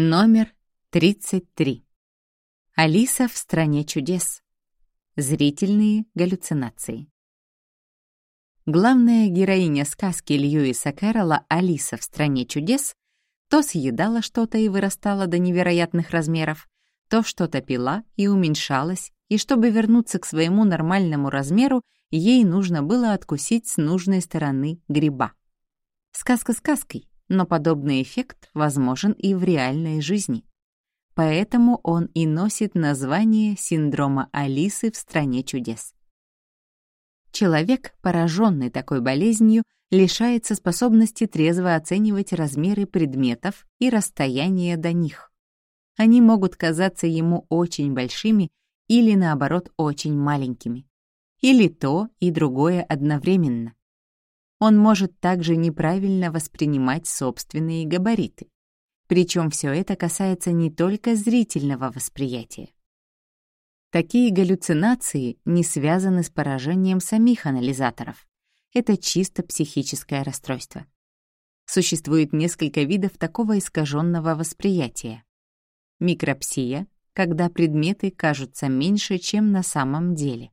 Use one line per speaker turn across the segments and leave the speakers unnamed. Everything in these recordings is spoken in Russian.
Номер 33. Алиса в стране чудес. Зрительные галлюцинации. Главная героиня сказки Льюиса Кэрролла «Алиса в стране чудес» то съедала что-то и вырастала до невероятных размеров, то что-то пила и уменьшалась, и чтобы вернуться к своему нормальному размеру, ей нужно было откусить с нужной стороны гриба. Сказка сказкой, но подобный эффект возможен и в реальной жизни. Поэтому он и носит название синдрома Алисы в стране чудес. Человек, пораженный такой болезнью, лишается способности трезво оценивать размеры предметов и расстояние до них. Они могут казаться ему очень большими или, наоборот, очень маленькими. Или то и другое одновременно. Он может также неправильно воспринимать собственные габариты. Причем все это касается не только зрительного восприятия. Такие галлюцинации не связаны с поражением самих анализаторов. Это чисто психическое расстройство. Существует несколько видов такого искаженного восприятия. Микропсия, когда предметы кажутся меньше, чем на самом деле.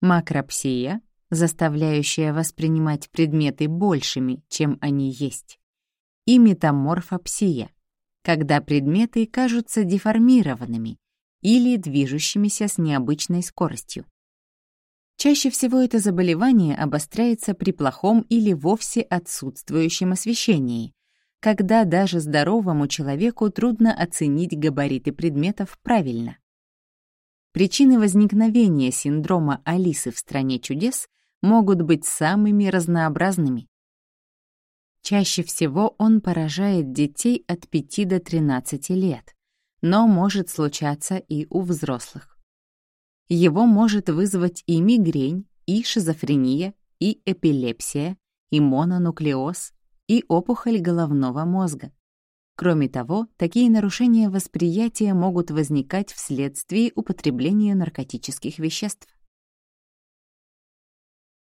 Макропсия, заставляющая воспринимать предметы большими, чем они есть, и метаморфопсия, когда предметы кажутся деформированными или движущимися с необычной скоростью. Чаще всего это заболевание обостряется при плохом или вовсе отсутствующем освещении, когда даже здоровому человеку трудно оценить габариты предметов правильно. Причины возникновения синдрома Алисы в «Стране чудес» могут быть самыми разнообразными. Чаще всего он поражает детей от 5 до 13 лет, но может случаться и у взрослых. Его может вызвать и мигрень, и шизофрения, и эпилепсия, и мононуклеоз, и опухоль головного мозга. Кроме того, такие нарушения восприятия могут возникать вследствие употребления наркотических веществ.